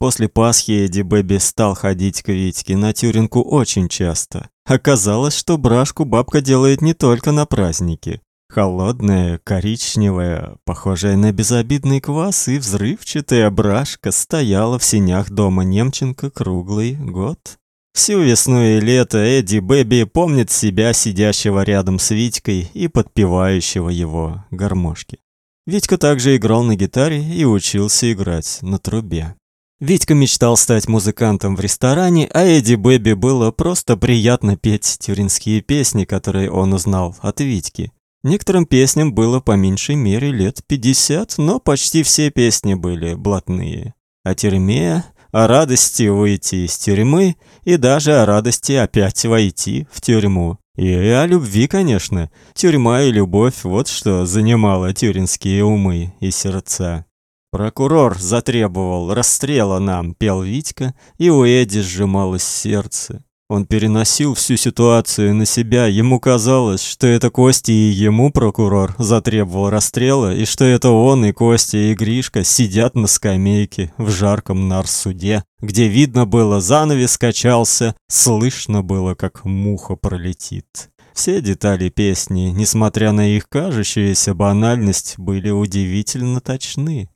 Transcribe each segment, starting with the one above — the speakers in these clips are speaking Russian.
После Пасхи Эдди Бэби стал ходить к Витьке на Тюринку очень часто. Оказалось, что брашку бабка делает не только на праздники. Холодная, коричневая, похожая на безобидный квас и взрывчатая брашка стояла в сенях дома Немченко круглый год. Всю весну и лето Эдди Бэби помнит себя сидящего рядом с Витькой и подпевающего его гармошки. Витька также играл на гитаре и учился играть на трубе. Витька мечтал стать музыкантом в ресторане, а Эдди Бэби было просто приятно петь тюринские песни, которые он узнал от Витьки. Некоторым песням было по меньшей мере лет 50, но почти все песни были блатные. О тюрьме, о радости выйти из тюрьмы и даже о радости опять войти в тюрьму. И о любви, конечно. Тюрьма и любовь вот что занимало тюринские умы и сердца. Прокурор затребовал расстрела нам, пел Витька, и у Эди сжималось сердце. Он переносил всю ситуацию на себя. Ему казалось, что это Костя и ему прокурор затребовал расстрела, и что это он и Костя и Гришка сидят на скамейке в жарком нарсуде, где видно было занавес качался, слышно было, как муха пролетит. Все детали песни, несмотря на их кажущуюся банальность, были удивительно точны.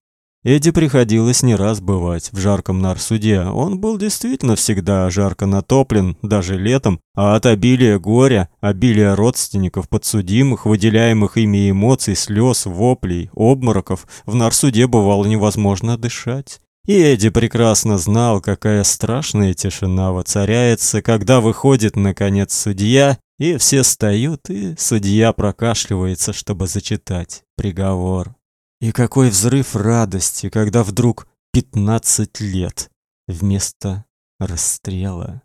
Эдди приходилось не раз бывать в жарком нарсуде. Он был действительно всегда жарко натоплен, даже летом, а от обилия горя, обилия родственников подсудимых, выделяемых ими эмоций, слез, воплей, обмороков, в нарсуде бывало невозможно дышать. И Эдди прекрасно знал, какая страшная тишина воцаряется, когда выходит наконец судья, и все встают, и судья прокашливается, чтобы зачитать приговор. И какой взрыв радости, когда вдруг пятнадцать лет вместо расстрела.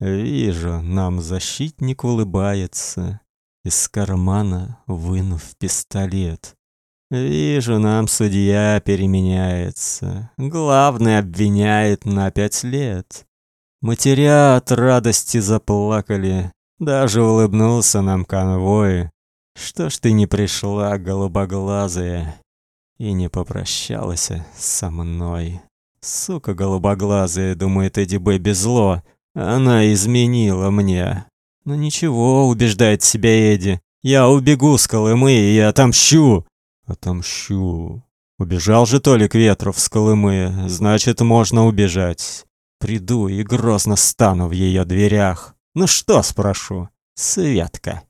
Вижу, нам защитник улыбается, из кармана вынув пистолет. Вижу, нам судья переменяется, главный обвиняет на пять лет. Матеря от радости заплакали, даже улыбнулся нам конвой. Что ж ты не пришла, голубоглазая, и не попрощалась со мной? Сука голубоглазая, думает Эдди Бэби зло. Она изменила мне. Но ничего, убеждает себя Эдди. Я убегу с Колымы и отомщу. Отомщу. Убежал же Толик Ветров с Колымы, значит, можно убежать. Приду и грозно стану в ее дверях. Ну что, спрошу, Светка?